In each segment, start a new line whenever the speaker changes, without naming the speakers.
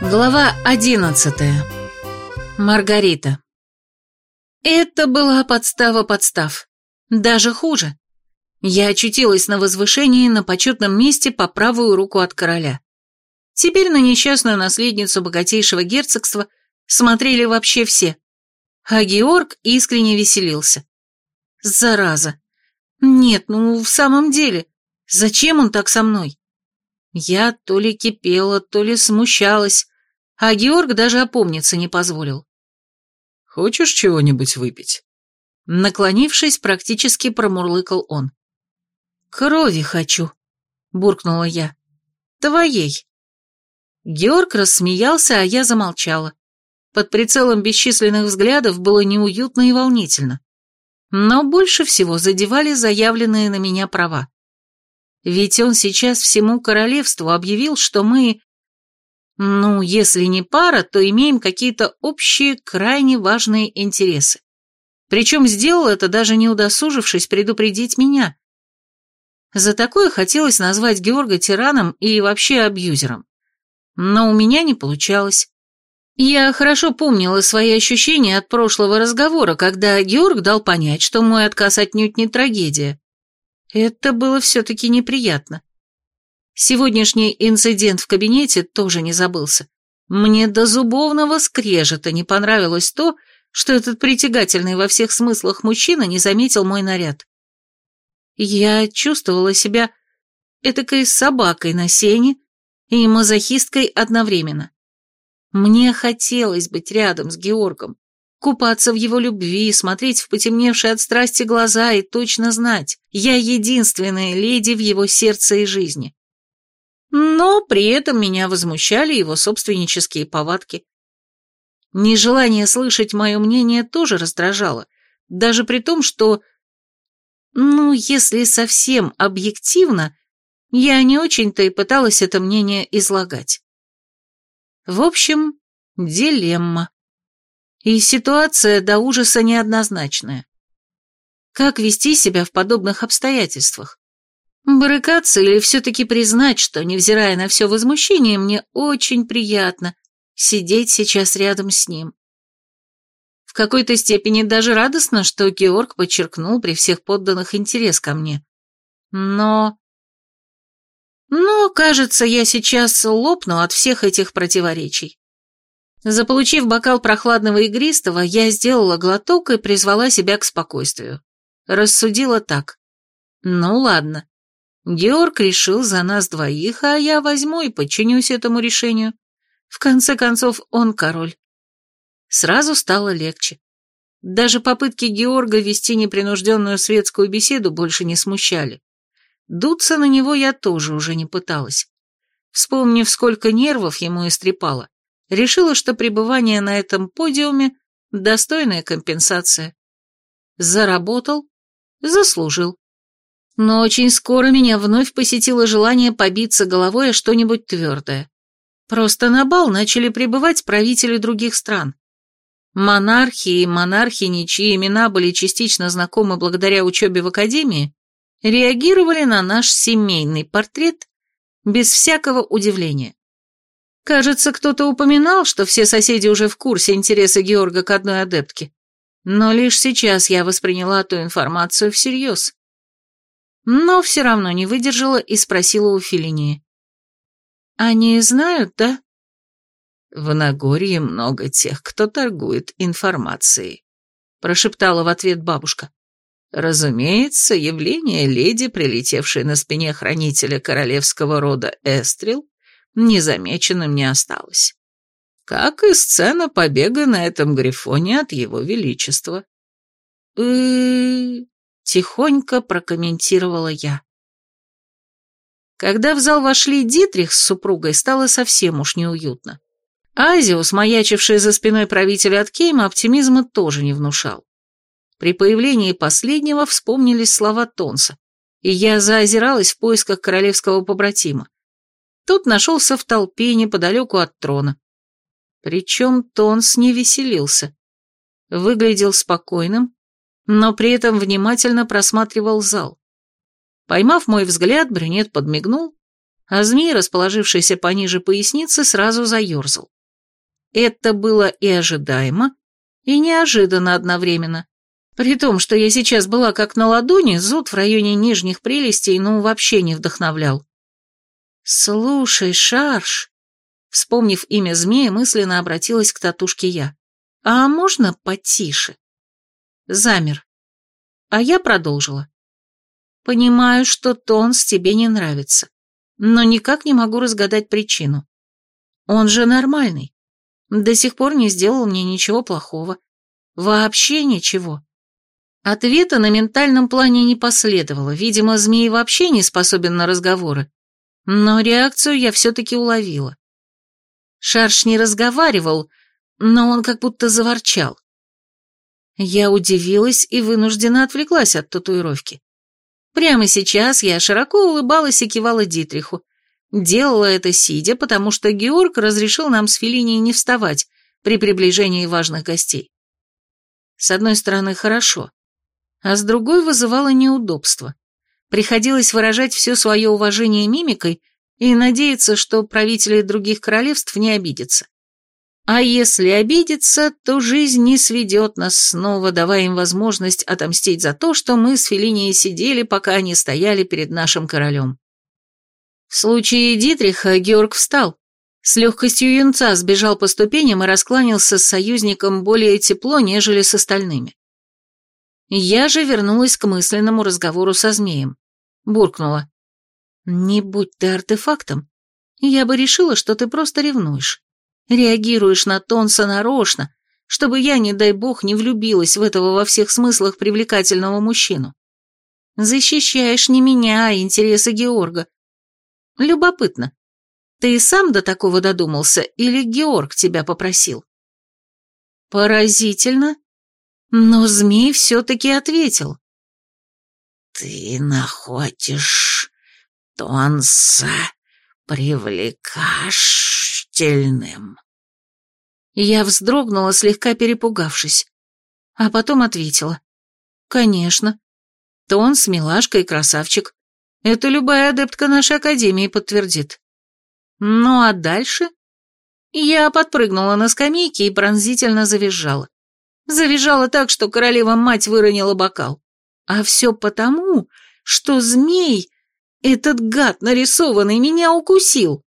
Глава одиннадцатая. Маргарита. Это была подстава подстав. Даже хуже. Я очутилась на возвышении на почетном месте по правую руку от короля. Теперь на несчастную наследницу богатейшего герцогства смотрели вообще все. А Георг искренне веселился. Зараза. Нет, ну в самом деле, зачем он так со мной? Я то ли кипела, то ли смущалась, а Георг даже опомниться не позволил.
«Хочешь чего-нибудь выпить?»
Наклонившись, практически промурлыкал он. «Крови хочу», — буркнула я. «Твоей». Георг рассмеялся, а я замолчала. Под прицелом бесчисленных взглядов было неуютно и волнительно. Но больше всего задевали заявленные на меня права. Ведь он сейчас всему королевству объявил, что мы ну, если не пара, то имеем какие-то общие, крайне важные интересы. Причем сделал это даже не удосужившись предупредить меня. За такое хотелось назвать Георга тираном и вообще абьюзером. Но у меня не получалось. Я хорошо помнила свои ощущения от прошлого разговора, когда Георг дал понять, что мой отказ отнюдь не трагедия. Это было все-таки неприятно. Сегодняшний инцидент в кабинете тоже не забылся. Мне до зубовного скрежета не понравилось то, что этот притягательный во всех смыслах мужчина не заметил мой наряд. Я чувствовала себя этакой собакой на сене и мазохисткой одновременно. Мне хотелось быть рядом с Георгом, купаться в его любви, смотреть в потемневшие от страсти глаза и точно знать, я единственная леди в его сердце и жизни. Но при этом меня возмущали его собственнические повадки. Нежелание слышать мое мнение тоже раздражало, даже при том, что... Ну, если совсем объективно, я не очень-то и пыталась это мнение излагать. В общем, дилемма. И ситуация до ужаса неоднозначная. Как вести себя в подобных обстоятельствах? Брыкаться или все-таки признать, что, невзирая на все возмущение, мне очень приятно сидеть сейчас рядом с ним. В какой-то степени даже радостно, что Георг подчеркнул при всех подданных интерес ко мне. Но... Но, кажется, я сейчас лопну от всех этих противоречий. Заполучив бокал прохладного игристого, я сделала глоток и призвала себя к спокойствию. Рассудила так. Ну ладно, Георг решил за нас двоих, а я возьму и подчинюсь этому решению. В конце концов, он король. Сразу стало легче. Даже попытки Георга вести непринужденную светскую беседу больше не смущали. Дуться на него я тоже уже не пыталась. Вспомнив, сколько нервов ему истрепало, решила, что пребывание на этом подиуме – достойная компенсация. Заработал, заслужил но очень скоро меня вновь посетило желание побиться головой о что-нибудь твердое. Просто на бал начали прибывать правители других стран. Монархи и монархини, чьи имена были частично знакомы благодаря учебе в академии, реагировали на наш семейный портрет без всякого удивления. Кажется, кто-то упоминал, что все соседи уже в курсе интереса Георга к одной адептке. Но лишь сейчас я восприняла ту информацию всерьез но все равно не выдержала и спросила у Филинии. «Они знают, да?»
«В Нагорье много тех, кто торгует информацией», — прошептала в ответ бабушка. «Разумеется, явление леди, прилетевшей на спине хранителя королевского рода Эстрил, незамеченным не осталось. Как и сцена побега на этом грифоне от его величества».
«Э-э-э...» Тихонько прокомментировала я. Когда в зал вошли Дитрих с супругой, стало совсем уж неуютно. Азиус, маячивший за спиной правителя от Кейма, оптимизма тоже не внушал. При появлении последнего вспомнились слова Тонса, и я заозиралась в поисках королевского побратима. Тот нашелся в толпе неподалеку от трона. Причем Тонс не веселился. Выглядел спокойным, но при этом внимательно просматривал зал. Поймав мой взгляд, брюнет подмигнул, а змей, расположившийся пониже поясницы, сразу заерзал. Это было и ожидаемо, и неожиданно одновременно. При том, что я сейчас была как на ладони, зуд в районе нижних прелестей ну вообще не вдохновлял. «Слушай, Шарш!» Вспомнив имя змея, мысленно обратилась к татушке я. «А можно потише?» Замер. А я продолжила. «Понимаю, что Тонс тебе не нравится, но никак не могу разгадать причину. Он же нормальный. До сих пор не сделал мне ничего плохого. Вообще ничего. Ответа на ментальном плане не последовало. Видимо, змей вообще не способен на разговоры. Но реакцию я все-таки уловила. Шарш не разговаривал, но он как будто заворчал. Я удивилась и вынуждена отвлеклась от татуировки. Прямо сейчас я широко улыбалась и кивала Дитриху. Делала это сидя, потому что Георг разрешил нам с Феллинией не вставать при приближении важных гостей. С одной стороны, хорошо а с другой вызывало неудобство. Приходилось выражать все свое уважение мимикой и надеяться, что правители других королевств не обидятся. А если обидится, то жизнь не сведет нас снова, давая им возможность отомстить за то, что мы с Феллинией сидели, пока они стояли перед нашим королем. В случае Дитриха Георг встал, с легкостью юнца сбежал по ступеням и раскланялся с союзником более тепло, нежели с остальными. Я же вернулась к мысленному разговору со змеем. Буркнула. «Не будь ты артефактом, я бы решила, что ты просто ревнуешь. Реагируешь на Тонса нарочно, чтобы я, не дай бог, не влюбилась в этого во всех смыслах привлекательного мужчину. Защищаешь не меня, а интересы Георга. Любопытно, ты сам до такого додумался или Георг тебя попросил?» «Поразительно, но змей все-таки ответил.
«Ты находишь Тонса привлекательным».
Я вздрогнула, слегка перепугавшись, а потом ответила. «Конечно. Тонс, милашка и красавчик. Это любая адептка нашей академии подтвердит. Ну а дальше...» Я подпрыгнула на скамейке и пронзительно завизжала. Завизжала так, что королева-мать выронила бокал. А все потому, что змей, этот гад нарисованный, меня укусил.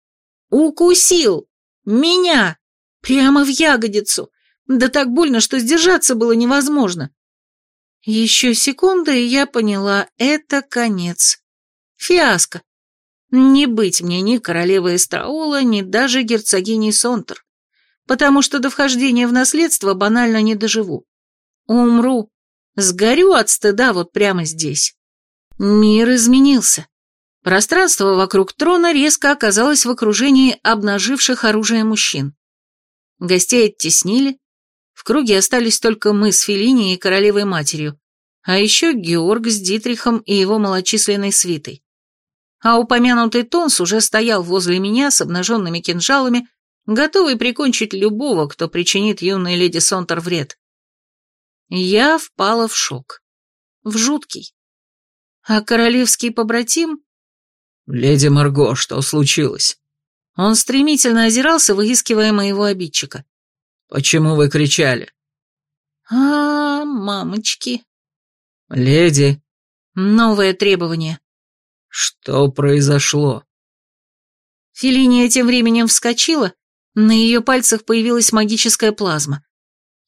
Укусил! Меня! Прямо в ягодицу! Да так больно, что сдержаться было невозможно. Еще секунда, и я поняла, это конец. Фиаско. Не быть мне ни королевы Эстраула, ни даже герцогини Сонтер потому что до вхождения в наследство банально не доживу. Умру, сгорю от стыда вот прямо здесь. Мир изменился. Пространство вокруг трона резко оказалось в окружении обнаживших оружие мужчин. Гостей оттеснили, в круге остались только мы с Феллини и королевой матерью, а еще Георг с Дитрихом и его малочисленной свитой. А упомянутый Тонс уже стоял возле меня с обнаженными кинжалами готовый прикончить любого, кто причинит юной леди Сонтер вред. Я впала в шок. В жуткий. А королевский побратим...
«Леди Марго, что случилось?»
Он стремительно озирался, выискивая моего обидчика.
«Почему вы кричали?»
«А, мамочки».
«Леди...»
«Новое требование».
«Что произошло?»
Филиния тем временем вскочила на ее пальцах появилась магическая плазма.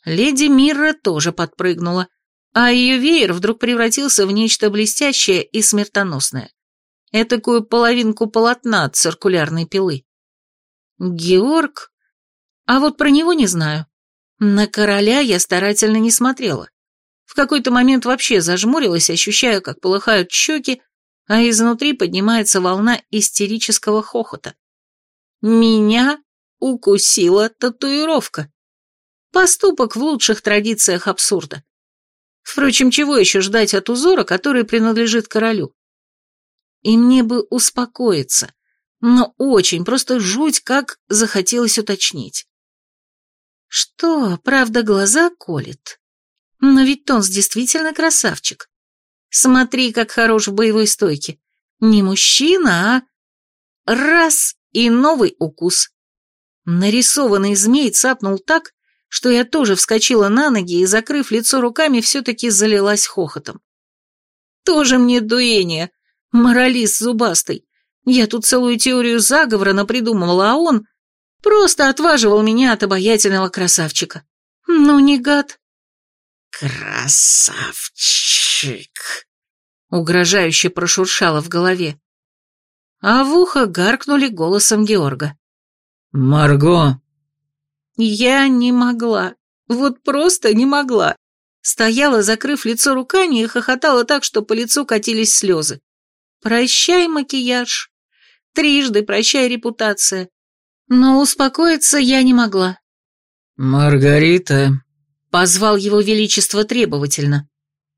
Леди Мирра тоже подпрыгнула, а ее веер вдруг превратился в нечто блестящее и смертоносное. Этакую половинку полотна от циркулярной пилы. Георг? А вот про него не знаю. На короля я старательно не смотрела. В какой-то момент вообще зажмурилась, ощущая, как полыхают щеки, а изнутри поднимается волна истерического хохота. Меня укусила татуировка. Поступок в лучших традициях абсурда. Впрочем, чего еще ждать от узора, который принадлежит королю? И мне бы успокоиться, но очень, просто жуть, как захотелось уточнить. Что, правда, глаза колет? Но ведь Тонс действительно красавчик. Смотри, как хорош в боевой стойке. Не мужчина, а раз и новый укус. Нарисованный змей цапнул так, что я тоже вскочила на ноги и, закрыв лицо руками, все-таки залилась хохотом. Тоже мне дуение, моралист зубастый. Я тут целую теорию заговора напридумывала, а он просто отваживал меня от обаятельного красавчика. Ну, не гад.
«Красавчик!»
Угрожающе прошуршало в голове. А в ухо гаркнули голосом Георга.
«Марго!»
Я не могла. Вот просто не могла. Стояла, закрыв лицо руками, и хохотала так, что по лицу катились слезы. Прощай, макияж. Трижды прощай, репутация. Но успокоиться я не могла.
«Маргарита!»
— позвал его величество требовательно.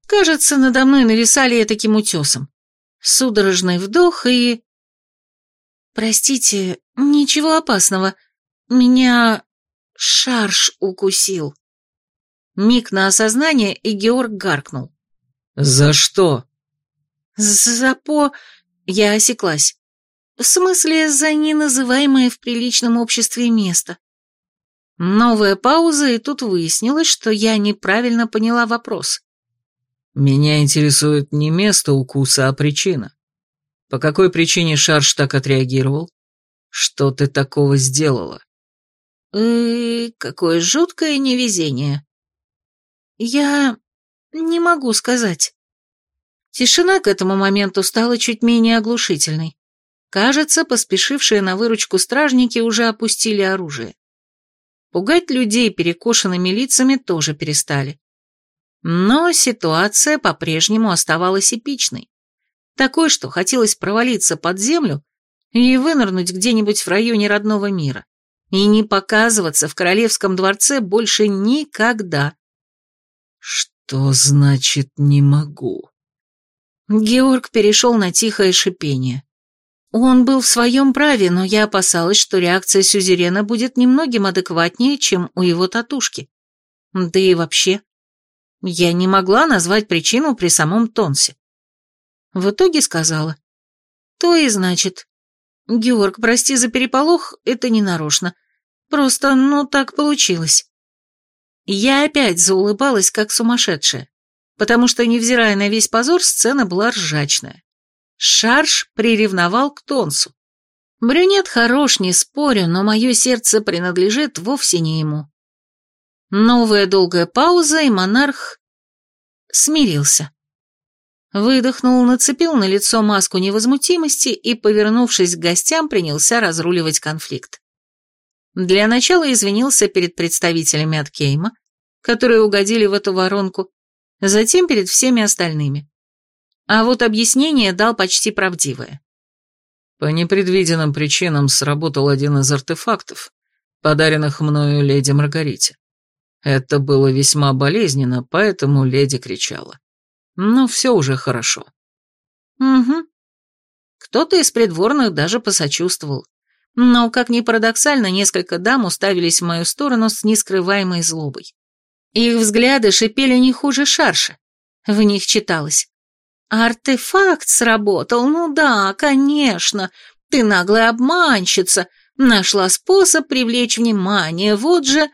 Кажется, надо мной нависали таким утесом. Судорожный вдох и... «Простите, ничего опасного. Меня шарш укусил». Миг на осознание, и Георг гаркнул.
«За что?»
«За по...» Я осеклась. В смысле, за неназываемое в приличном обществе место. Новая пауза, и тут выяснилось, что я неправильно поняла вопрос.
«Меня интересует не место укуса, а причина. По какой причине Шарш так отреагировал? Что ты такого сделала?»
«Э, какое жуткое невезение. Я не могу сказать. Тишина к этому моменту стала чуть менее оглушительной. Кажется, поспешившие на выручку стражники уже опустили оружие. Пугать людей перекошенными лицами тоже перестали. Но ситуация по-прежнему оставалась эпичной. Такой, что хотелось провалиться под землю и вынырнуть где-нибудь в районе родного мира. И не показываться в королевском дворце больше никогда.
«Что значит «не могу»?»
Георг перешел на тихое шипение. Он был в своем праве, но я опасалась, что реакция Сюзерена будет немногим адекватнее, чем у его татушки. Да и вообще, я не могла назвать причину при самом Тонсе. В итоге сказала. То и значит. Георг, прости за переполох, это не нарочно. Просто, ну, так получилось. Я опять заулыбалась, как сумасшедшая, потому что, невзирая на весь позор, сцена была ржачная. Шарш приревновал к Тонсу. Брюнет хорош, не спорю, но мое сердце принадлежит вовсе не ему. Новая долгая пауза, и монарх смирился. Выдохнул, нацепил на лицо маску невозмутимости и, повернувшись к гостям, принялся разруливать конфликт. Для начала извинился перед представителями от Кейма, которые угодили в эту воронку, затем перед всеми остальными. А вот объяснение дал почти правдивое.
По непредвиденным причинам сработал один из артефактов, подаренных мною леди Маргарите. Это было весьма болезненно, поэтому леди кричала. Но все уже хорошо.
Угу. Кто-то из придворных даже посочувствовал. Но, как ни парадоксально, несколько дам уставились в мою сторону с нескрываемой злобой. Их взгляды шипели не хуже шарша. В них читалось. «Артефакт сработал, ну да, конечно. Ты наглая обманщица. Нашла способ привлечь внимание, вот же...»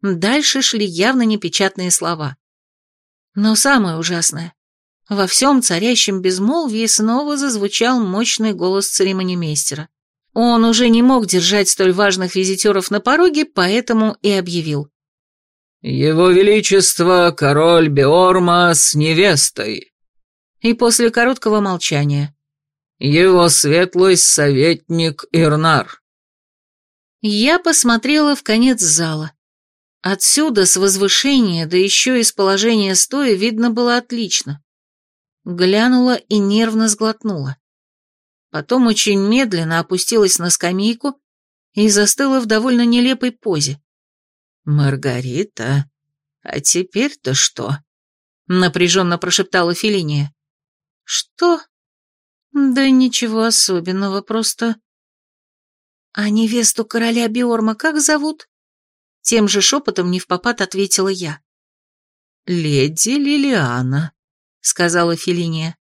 Дальше шли явно непечатные слова. Но самое ужасное. Во всем царящем безмолвии снова зазвучал мощный голос церемонимейстера. Он уже не мог держать столь важных визитеров на пороге, поэтому и объявил.
«Его Величество, король Беорма с невестой!»
и после короткого молчания.
«Его светлость советник Ирнар».
Я посмотрела в конец зала. Отсюда, с возвышения, да еще и с положения стоя, видно было отлично. Глянула и нервно сглотнула. Потом очень медленно опустилась на скамейку и застыла в довольно нелепой позе.
«Маргарита, а теперь-то что?» — напряженно прошептала Филиния.
«Что?» «Да ничего особенного, просто...» «А невесту короля Биорма как зовут?» Тем же шепотом не в попад ответила я.
«Леди Лилиана», — сказала Филиния.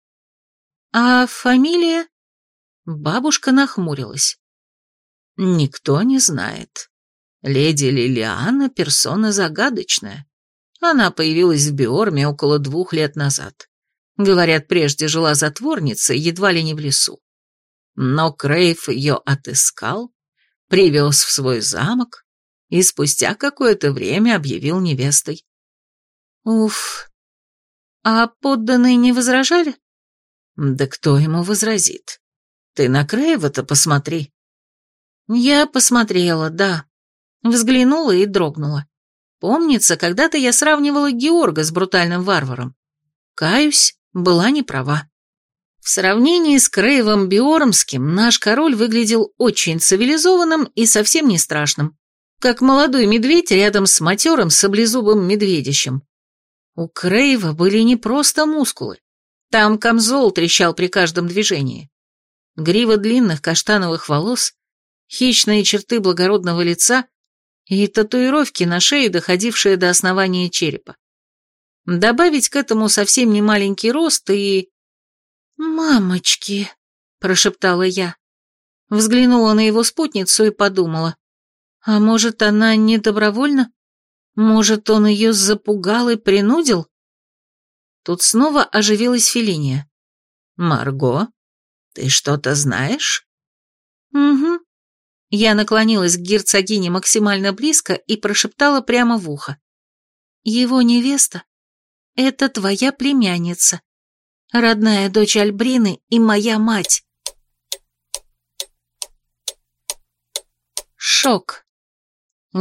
«А фамилия?» Бабушка нахмурилась. Никто не знает. Леди Лилиана — персона загадочная. Она появилась в Биорме около двух лет назад. Говорят, прежде жила затворницей, едва ли не в лесу. Но Крейв ее отыскал, привез в свой замок и спустя какое-то время объявил невестой. Уф. А подданные не возражали? Да кто ему возразит? Ты на Крейва-то посмотри. Я посмотрела, да. Взглянула и дрогнула. Помнится, когда-то я сравнивала Георга с брутальным варваром. Каюсь, была не права. В сравнении с Крейвом Биормским наш король выглядел очень цивилизованным и совсем не страшным, как молодой медведь рядом с матерым саблезубым медведищем. У Крейва были не просто мускулы, там камзол трещал при каждом движении. Грива длинных каштановых волос, хищные черты благородного лица и татуировки на шее, доходившие до основания черепа. Добавить к этому совсем не маленький рост и... «Мамочки!» — прошептала я. Взглянула на его спутницу и подумала. «А может, она не добровольна? Может, он ее запугал и принудил?» Тут снова оживилась Фелиния. «Марго, ты что-то знаешь?» «Угу». Я наклонилась к герцогине максимально близко и прошептала прямо в ухо. «Его невеста это твоя племянница, родная дочь Альбрины и моя мать. Шок.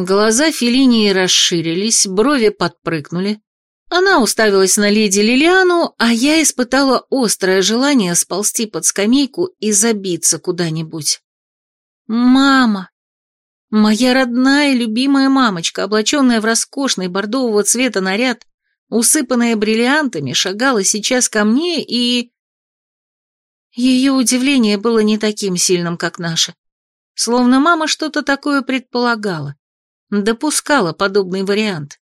Глаза Фелинии расширились, брови подпрыгнули. Она уставилась на леди Лилиану, а я испытала острое желание сползти под скамейку и забиться куда-нибудь. «Мама!» Моя родная любимая мамочка, облаченная в роскошный бордового цвета наряд, усыпанная бриллиантами, шагала сейчас ко мне и... Ее удивление было не таким сильным, как наше. Словно мама что-то такое предполагала, допускала подобный вариант.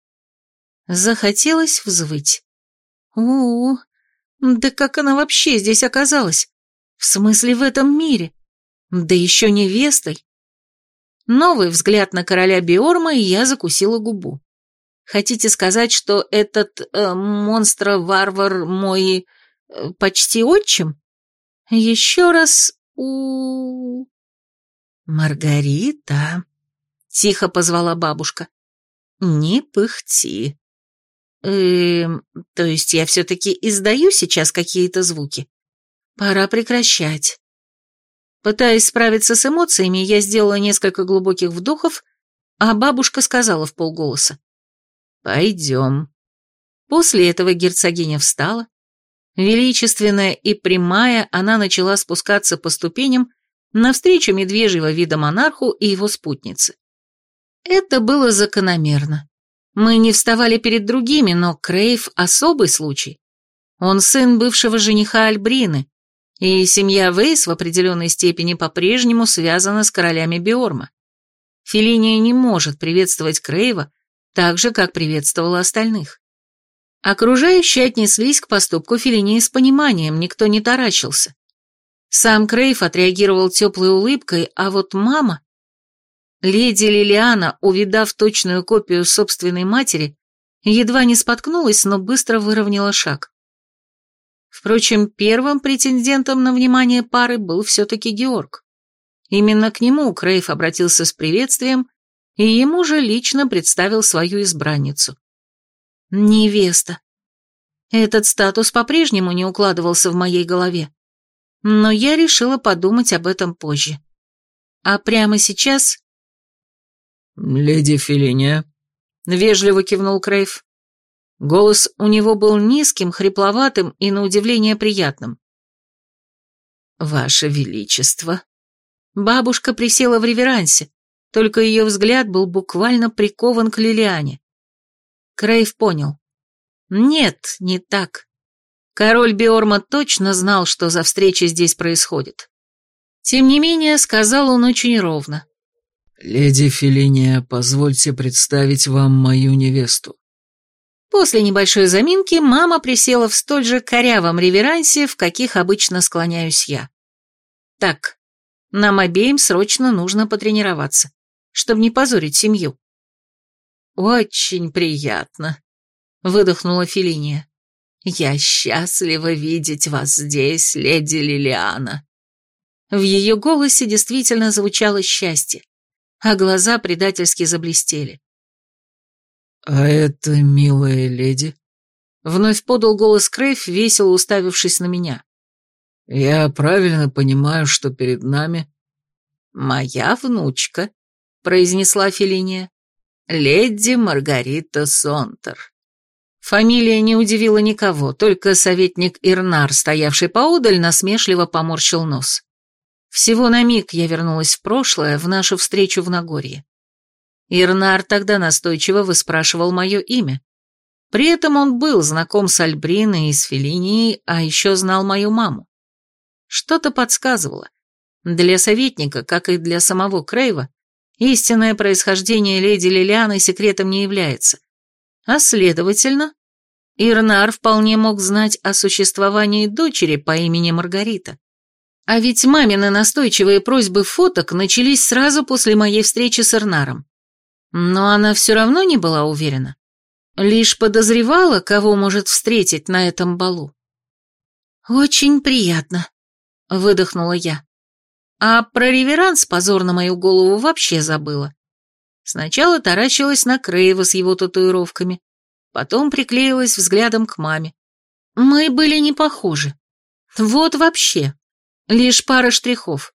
Захотелось взвыть. у, -у, да как она вообще здесь оказалась? В смысле, в этом мире? Да еще невестой. Новый взгляд на короля Биорма, и я закусила губу. Хотите сказать, что этот э, монстр-варвар мой э, почти отчим? Еще раз у... Маргарита, тихо позвала бабушка. Не пыхти. Эм, то есть я все-таки издаю сейчас какие-то звуки? Пора прекращать. Пытаясь справиться с эмоциями, я сделала несколько глубоких вдохов, а бабушка сказала в полголоса. «Пойдем». После этого герцогиня встала. Величественная и прямая, она начала спускаться по ступеням навстречу медвежьего вида монарху и его спутнице. Это было закономерно. Мы не вставали перед другими, но Крейв – особый случай. Он сын бывшего жениха Альбрины, и семья Вейс в определенной степени по-прежнему связана с королями Биорма. Филиния не может приветствовать Крейва так же, как приветствовала остальных. Окружающие отнеслись к поступку Феллини с пониманием, никто не таращился. Сам Крейв отреагировал теплой улыбкой, а вот мама... Леди Лилиана, увидав точную копию собственной матери, едва не споткнулась, но быстро выровняла шаг. Впрочем, первым претендентом на внимание пары был все-таки Георг. Именно к нему Крейв обратился с приветствием и ему же лично представил свою избранницу. Невеста. Этот статус по-прежнему не укладывался в моей голове, но я решила подумать об этом позже. А прямо сейчас...
«Леди Филиния», — вежливо кивнул Крейв.
Голос у него был низким, хрипловатым и, на удивление, приятным. «Ваше Величество!» Бабушка присела в реверансе, только ее взгляд был буквально прикован к Лилиане. Крейв понял. Нет, не так. Король Биорма точно знал, что за встреча здесь происходит. Тем не менее, сказал он очень ровно.
«Леди Фелиния, позвольте представить вам мою невесту».
После небольшой заминки мама присела в столь же корявом реверансе, в каких обычно склоняюсь я. Так, нам обеим срочно нужно потренироваться, чтобы не позорить семью.
Очень приятно, выдохнула Филиния. Я счастлива видеть вас здесь, леди Лилиана.
В ее голосе действительно звучало счастье, а глаза предательски заблестели.
«А это милая леди?»
Вновь подал голос Крейв, весело уставившись на меня.
«Я правильно понимаю, что перед нами...»
«Моя внучка», — произнесла Фелиния. «Леди Маргарита Сонтер».
Фамилия не удивила никого, только советник Ирнар, стоявший поодаль, насмешливо поморщил нос. Всего на миг я вернулась в прошлое, в нашу встречу в Нагорье. Ирнар тогда настойчиво выспрашивал мое имя. При этом он был знаком с Альбриной и с Феллинией, а еще знал мою маму. Что-то подсказывало. Для советника, как и для самого Крейва, истинное происхождение леди Лилианы секретом не является. А следовательно, Ирнар вполне мог знать о существовании дочери по имени Маргарита. А ведь мамины настойчивые просьбы фоток начались сразу после моей встречи с Эрнаром. Но она все равно не была уверена. Лишь подозревала, кого может встретить на этом балу. «Очень приятно», — выдохнула я. А про реверанс позор на мою голову вообще забыла. Сначала таращилась на Крейва с его татуировками, потом приклеилась взглядом к маме. Мы были не похожи. Вот вообще. Лишь пара штрихов.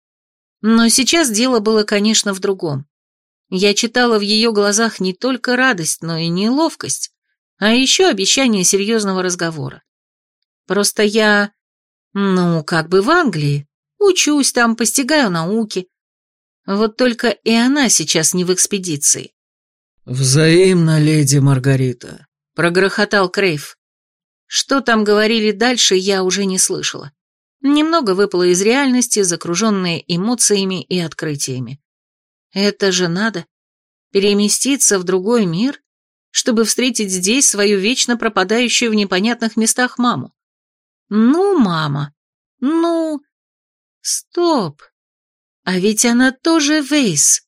Но сейчас дело было, конечно, в другом. Я читала в ее глазах не только радость, но и неловкость, а еще обещание серьезного разговора. Просто я, ну, как бы в Англии, учусь там, постигаю науки. Вот только и она сейчас не в экспедиции.
«Взаимно, леди Маргарита», —
прогрохотал Крейв. Что там говорили дальше, я уже не слышала немного выпало из реальности, закруженные эмоциями и открытиями. Это же надо. Переместиться в другой мир, чтобы встретить здесь свою вечно пропадающую в непонятных местах маму. Ну, мама, ну... Стоп. А ведь она тоже Вейс.